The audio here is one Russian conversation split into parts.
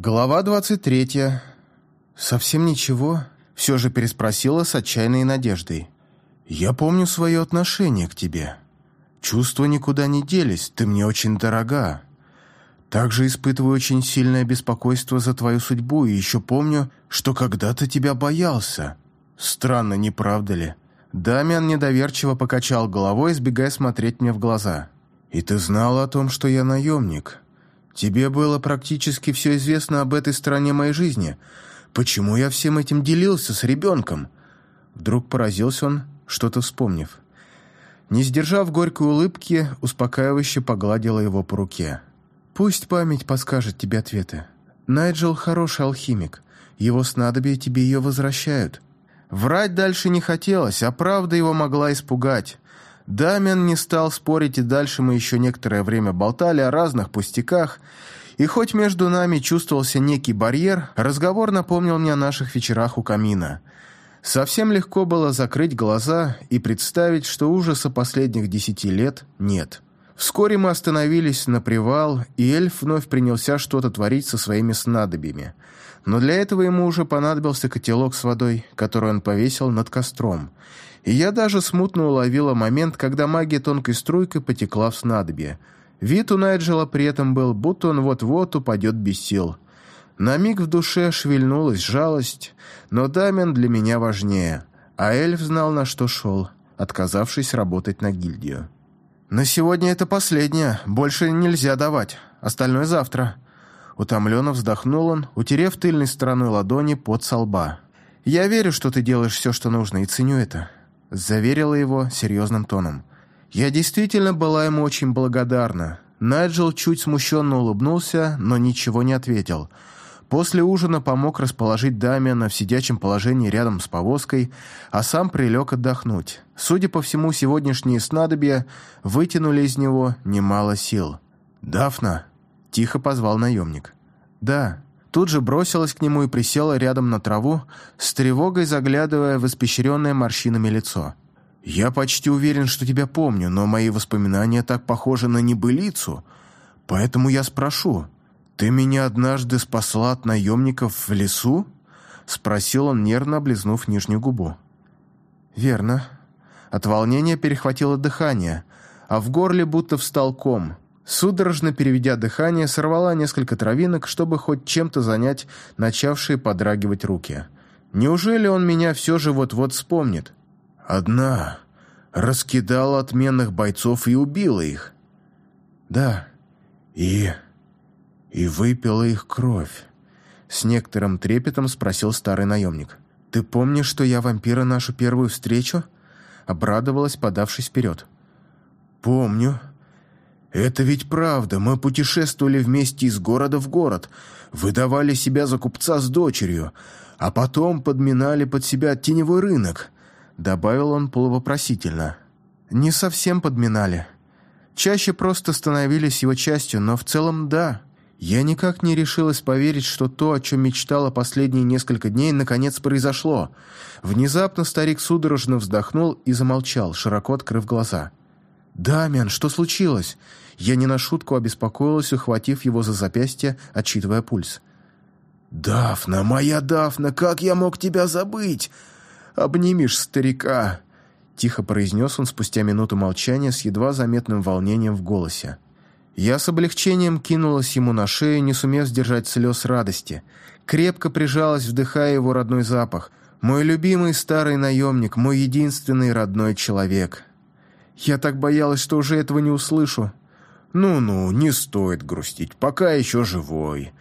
Глава двадцать третья. «Совсем ничего?» — все же переспросила с отчаянной надеждой. «Я помню свое отношение к тебе. Чувства никуда не делись, ты мне очень дорога. Также испытываю очень сильное беспокойство за твою судьбу, и еще помню, что когда-то тебя боялся. Странно, не правда ли?» Дамиан недоверчиво покачал головой, избегая смотреть мне в глаза. «И ты знал о том, что я наемник?» Тебе было практически все известно об этой стороне моей жизни. Почему я всем этим делился с ребенком?» Вдруг поразился он, что-то вспомнив. Не сдержав горькой улыбки, успокаивающе погладила его по руке. «Пусть память подскажет тебе ответы. Найджел хороший алхимик. Его снадобья тебе ее возвращают». Врать дальше не хотелось, а правда его могла испугать. Дамиан не стал спорить, и дальше мы еще некоторое время болтали о разных пустяках, и хоть между нами чувствовался некий барьер, разговор напомнил мне о наших вечерах у камина. Совсем легко было закрыть глаза и представить, что ужаса последних десяти лет нет. Вскоре мы остановились на привал, и эльф вновь принялся что-то творить со своими снадобьями. Но для этого ему уже понадобился котелок с водой, который он повесил над костром – и я даже смутно уловила момент, когда магия тонкой струйкой потекла в снадобье. Вид у Найджела при этом был, будто он вот-вот упадет без сил. На миг в душе шевельнулась жалость, но Дамен для меня важнее, а эльф знал, на что шел, отказавшись работать на гильдию. «На сегодня это последнее, больше нельзя давать, остальное завтра». Утомленно вздохнул он, утерев тыльной стороной ладони под со лба. «Я верю, что ты делаешь все, что нужно, и ценю это заверила его серьезным тоном. Я действительно была ему очень благодарна. Найджел чуть смущенно улыбнулся, но ничего не ответил. После ужина помог расположить Дамиана в сидячем положении рядом с повозкой, а сам прилег отдохнуть. Судя по всему, сегодняшние снадобья вытянули из него немало сил. «Дафна!» – тихо позвал наемник. «Да», Тут же бросилась к нему и присела рядом на траву, с тревогой заглядывая в испещренное морщинами лицо. «Я почти уверен, что тебя помню, но мои воспоминания так похожи на небылицу, поэтому я спрошу, ты меня однажды спасла от наемников в лесу?» Спросил он, нервно облизнув нижнюю губу. «Верно». От волнения перехватило дыхание, а в горле будто встал ком – Судорожно переведя дыхание, сорвала несколько травинок, чтобы хоть чем-то занять начавшие подрагивать руки. Неужели он меня все же вот-вот вспомнит? Одна. Раскидала отменных бойцов и убила их. Да. И... и выпила их кровь. С некоторым трепетом спросил старый наемник. «Ты помнишь, что я вампира нашу первую встречу?» Обрадовалась, подавшись вперед. «Помню», «Это ведь правда, мы путешествовали вместе из города в город, выдавали себя за купца с дочерью, а потом подминали под себя теневой рынок», — добавил он полувопросительно. «Не совсем подминали. Чаще просто становились его частью, но в целом да. Я никак не решилась поверить, что то, о чем мечтала последние несколько дней, наконец произошло. Внезапно старик судорожно вздохнул и замолчал, широко открыв глаза». «Дамиан, что случилось?» Я не на шутку обеспокоилась, ухватив его за запястье, отчитывая пульс. «Дафна, моя Дафна, как я мог тебя забыть? Обнимешь старика!» Тихо произнес он спустя минуту молчания с едва заметным волнением в голосе. Я с облегчением кинулась ему на шею, не сумев сдержать слез радости. Крепко прижалась, вдыхая его родной запах. Мой любимый старый наемник, мой единственный родной человек. Я так боялась, что уже этого не услышу. «Ну-ну, не стоит грустить, пока еще живой».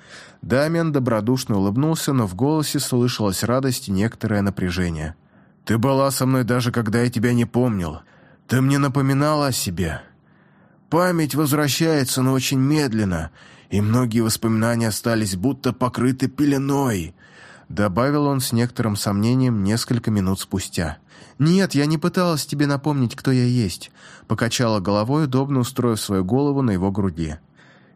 Дамиан добродушно улыбнулся, но в голосе слышалась радость и некоторое напряжение. «Ты была со мной даже когда я тебя не помнил. Ты мне напоминала о себе. Память возвращается, но очень медленно, и многие воспоминания остались будто покрыты пеленой», добавил он с некоторым сомнением несколько минут спустя. «Нет, я не пыталась тебе напомнить, кто я есть», покачала головой, удобно устроив свою голову на его груди.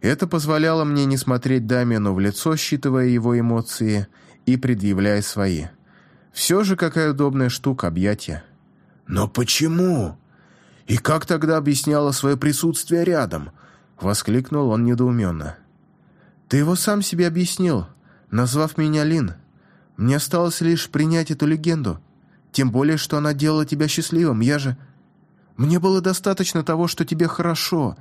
Это позволяло мне не смотреть Дамиану в лицо, считывая его эмоции и предъявляя свои. Все же какая удобная штука объятия. «Но почему? И как тогда объясняла свое присутствие рядом?» Воскликнул он недоуменно. Ты его сам себе объяснил, назвав меня Лин. Мне осталось лишь принять эту легенду. Тем более, что она делала тебя счастливым. Я же... Мне было достаточно того, что тебе хорошо.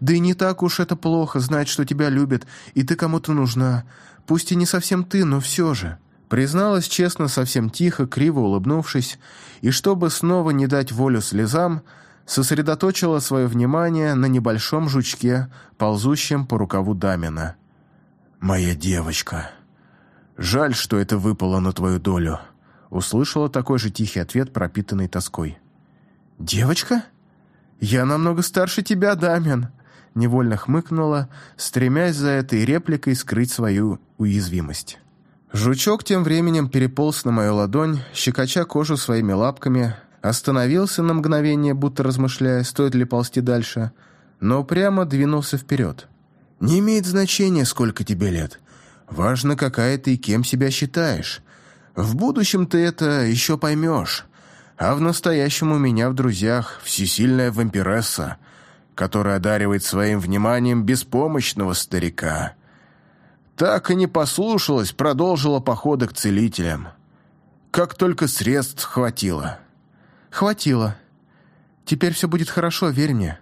Да и не так уж это плохо знать, что тебя любят, и ты кому-то нужна. Пусть и не совсем ты, но все же». Призналась честно, совсем тихо, криво улыбнувшись, и чтобы снова не дать волю слезам, сосредоточила свое внимание на небольшом жучке, ползущем по рукаву Дамина. «Моя девочка. Жаль, что это выпало на твою долю», — услышала такой же тихий ответ, пропитанный тоской. «Девочка? Я намного старше тебя, Дамин!» Невольно хмыкнула, стремясь за этой репликой скрыть свою уязвимость. Жучок тем временем переполз на мою ладонь, щекоча кожу своими лапками, остановился на мгновение, будто размышляя, стоит ли ползти дальше, но прямо двинулся вперед. «Не имеет значения, сколько тебе лет. Важно, какая ты и кем себя считаешь. В будущем ты это еще поймешь а в настоящем у меня в друзьях всесильная вампиресса, которая одаривает своим вниманием беспомощного старика. Так и не послушалась, продолжила походы к целителям. Как только средств хватило. Хватило. Теперь все будет хорошо, верь мне.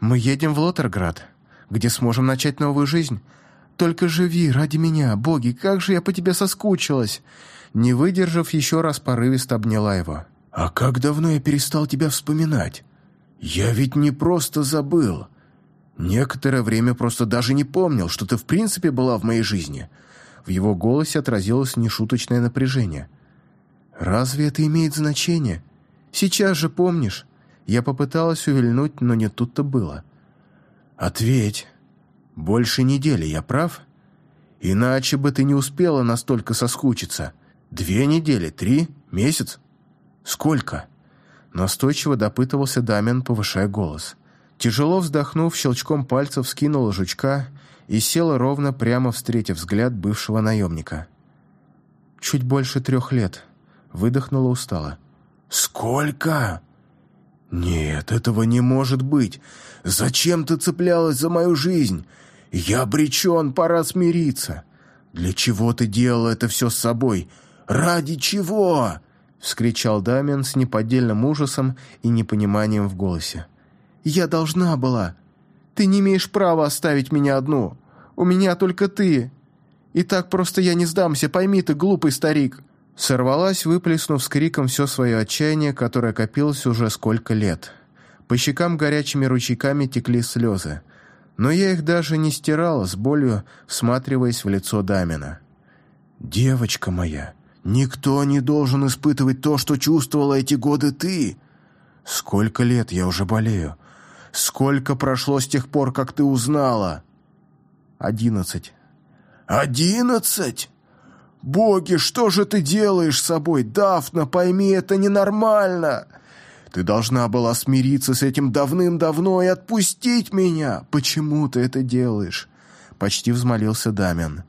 Мы едем в Лотерград, где сможем начать новую жизнь. Только живи ради меня, боги, как же я по тебе соскучилась!» Не выдержав, еще раз порывисто обняла его. «А как давно я перестал тебя вспоминать? Я ведь не просто забыл. Некоторое время просто даже не помнил, что ты в принципе была в моей жизни». В его голосе отразилось нешуточное напряжение. «Разве это имеет значение? Сейчас же помнишь?» Я попыталась увильнуть, но не тут-то было. «Ответь. Больше недели, я прав? Иначе бы ты не успела настолько соскучиться. Две недели, три, месяц?» «Сколько?» Настойчиво допытывался Дамин, повышая голос. Тяжело вздохнув, щелчком пальцев скинула жучка и села ровно, прямо встретив взгляд бывшего наемника. «Чуть больше трех лет», — выдохнула устало. «Сколько?» «Нет, этого не может быть. Зачем ты цеплялась за мою жизнь? Я обречен, пора смириться. Для чего ты делала это все с собой? Ради чего?» — вскричал Дамиан с неподдельным ужасом и непониманием в голосе. «Я должна была. Ты не имеешь права оставить меня одну. У меня только ты. И так просто я не сдамся, пойми ты, глупый старик». Сорвалась, выплеснув с криком все свое отчаяние, которое копилось уже сколько лет. По щекам горячими ручейками текли слезы. Но я их даже не стирала, с болью всматриваясь в лицо Дамина. «Девочка моя!» Никто не должен испытывать то, что чувствовала эти годы ты. Сколько лет я уже болею? Сколько прошло с тех пор, как ты узнала? Одиннадцать. Одиннадцать? Боги, что же ты делаешь с собой, Дафна? Пойми, это ненормально. Ты должна была смириться с этим давным-давно и отпустить меня. Почему ты это делаешь? Почти взмолился Дамиан.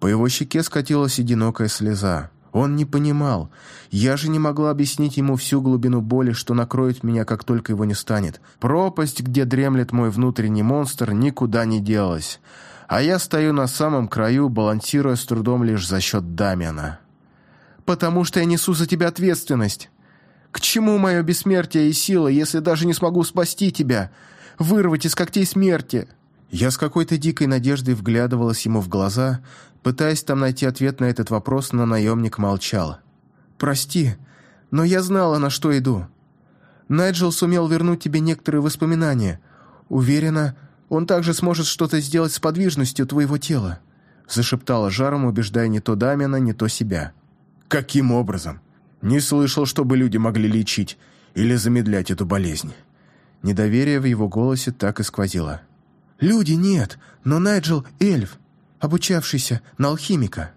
По его щеке скатилась одинокая слеза. Он не понимал. Я же не могла объяснить ему всю глубину боли, что накроет меня, как только его не станет. Пропасть, где дремлет мой внутренний монстр, никуда не делась. А я стою на самом краю, балансируя с трудом лишь за счет Дамиана. «Потому что я несу за тебя ответственность. К чему мое бессмертие и сила, если даже не смогу спасти тебя, вырвать из когтей смерти?» Я с какой-то дикой надеждой вглядывалась ему в глаза, Пытаясь там найти ответ на этот вопрос, но наемник молчал. «Прости, но я знала, на что иду. Найджел сумел вернуть тебе некоторые воспоминания. Уверена, он также сможет что-то сделать с подвижностью твоего тела», зашептала жаром, убеждая не то Дамина, не то себя. «Каким образом? Не слышал, чтобы люди могли лечить или замедлять эту болезнь». Недоверие в его голосе так и сквозило. «Люди нет, но Найджел — эльф обучавшийся на алхимика».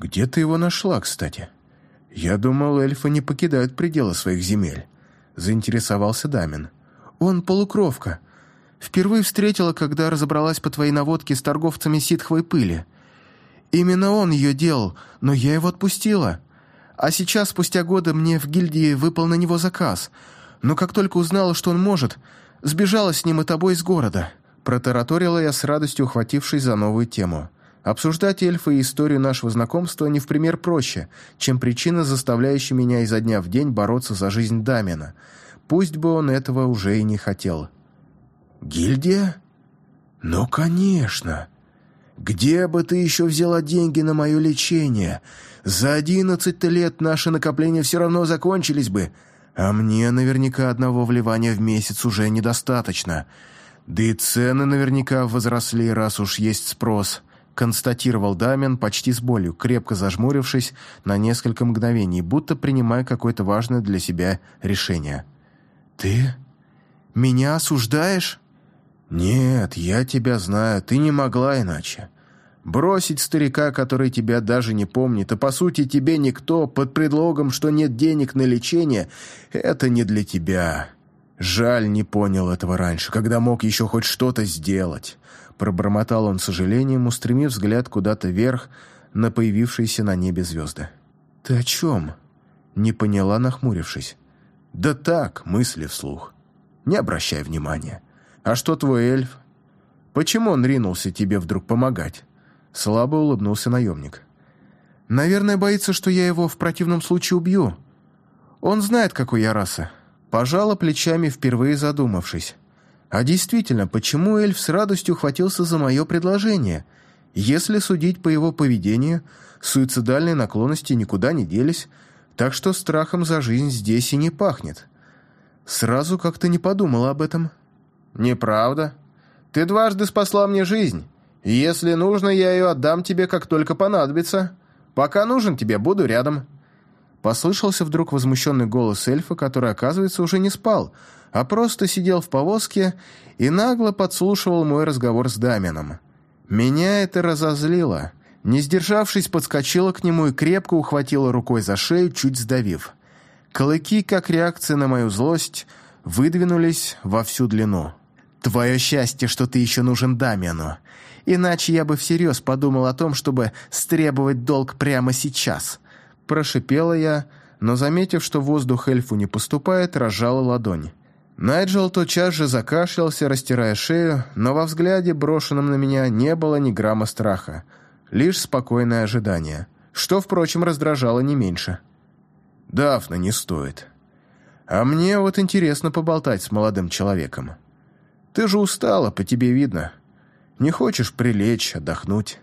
«Где ты его нашла, кстати?» «Я думал, эльфы не покидают пределы своих земель», — заинтересовался Дамин. «Он полукровка. Впервые встретила, когда разобралась по твоей наводке с торговцами ситховой пыли. Именно он ее делал, но я его отпустила. А сейчас, спустя годы, мне в гильдии выпал на него заказ. Но как только узнала, что он может, сбежала с ним и тобой из города. Протараторила я с радостью, ухватившись за новую тему. Обсуждать эльфа и историю нашего знакомства не в пример проще, чем причина, заставляющая меня изо дня в день бороться за жизнь Дамина. Пусть бы он этого уже и не хотел. «Гильдия? Ну, конечно!» Где бы ты еще взяла деньги на мое лечение? За одиннадцать лет наши накопления все равно закончились бы, а мне наверняка одного вливания в месяц уже недостаточно. Да и цены наверняка возросли, раз уж есть спрос», — констатировал Дамин почти с болью, крепко зажмурившись на несколько мгновений, будто принимая какое-то важное для себя решение. «Ты меня осуждаешь?» «Нет, я тебя знаю, ты не могла иначе. Бросить старика, который тебя даже не помнит, а по сути тебе никто, под предлогом, что нет денег на лечение, это не для тебя. Жаль, не понял этого раньше, когда мог еще хоть что-то сделать». Пробормотал он с сожалением, устремив взгляд куда-то вверх на появившиеся на небе звезды. «Ты о чем?» Не поняла, нахмурившись. «Да так, мысли вслух. Не обращай внимания». «А что твой эльф? Почему он ринулся тебе вдруг помогать?» Слабо улыбнулся наемник. «Наверное, боится, что я его в противном случае убью. Он знает, какой я раса». Пожала плечами, впервые задумавшись. «А действительно, почему эльф с радостью хватился за мое предложение? Если судить по его поведению, суицидальные наклонности никуда не делись, так что страхом за жизнь здесь и не пахнет. Сразу как-то не подумала об этом». «Неправда. Ты дважды спасла мне жизнь. Если нужно, я ее отдам тебе, как только понадобится. Пока нужен тебе, буду рядом». Послышался вдруг возмущенный голос эльфа, который, оказывается, уже не спал, а просто сидел в повозке и нагло подслушивал мой разговор с Дамином. Меня это разозлило. Не сдержавшись, подскочила к нему и крепко ухватила рукой за шею, чуть сдавив. Клыки, как реакция на мою злость, выдвинулись во всю длину. Твое счастье, что ты еще нужен Дамиану. Иначе я бы всерьез подумал о том, чтобы стребовать долг прямо сейчас. Прошипела я, но, заметив, что воздух эльфу не поступает, разжала ладонь. Найджел тотчас же закашлялся, растирая шею, но во взгляде, брошенном на меня, не было ни грамма страха, лишь спокойное ожидание, что, впрочем, раздражало не меньше. «Дафна, не стоит. А мне вот интересно поболтать с молодым человеком». Ты же устала, по тебе видно. Не хочешь прилечь, отдохнуть.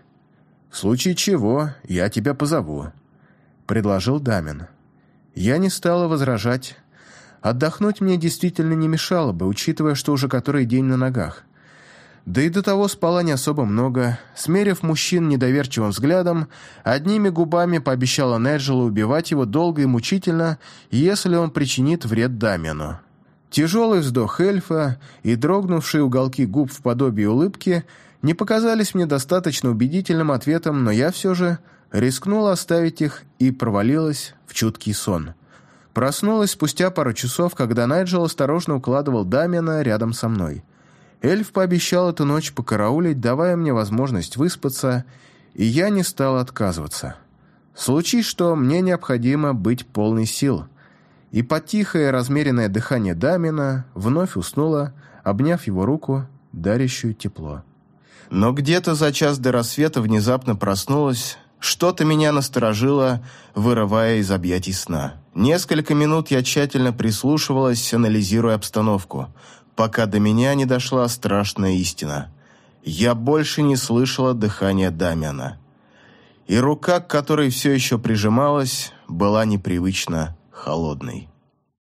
В случае чего я тебя позову», — предложил Дамин. Я не стала возражать. Отдохнуть мне действительно не мешало бы, учитывая, что уже который день на ногах. Да и до того спала не особо много. Смерив мужчин недоверчивым взглядом, одними губами пообещала Неджелу убивать его долго и мучительно, если он причинит вред Дамину. Тяжелый вздох эльфа и дрогнувшие уголки губ в подобии улыбки не показались мне достаточно убедительным ответом, но я все же рискнула оставить их и провалилась в чуткий сон. Проснулась спустя пару часов, когда Найджел осторожно укладывал Дамиана рядом со мной. Эльф пообещал эту ночь покараулить, давая мне возможность выспаться, и я не стал отказываться. Случись, что мне необходимо быть полной сил — и под тихое размеренное дыхание Дамина вновь уснула, обняв его руку, дарящую тепло. Но где-то за час до рассвета внезапно проснулась, что-то меня насторожило, вырывая из объятий сна. Несколько минут я тщательно прислушивалась, анализируя обстановку, пока до меня не дошла страшная истина. Я больше не слышала дыхания Дамиана. И рука, к которой все еще прижималась, была непривычно холодной.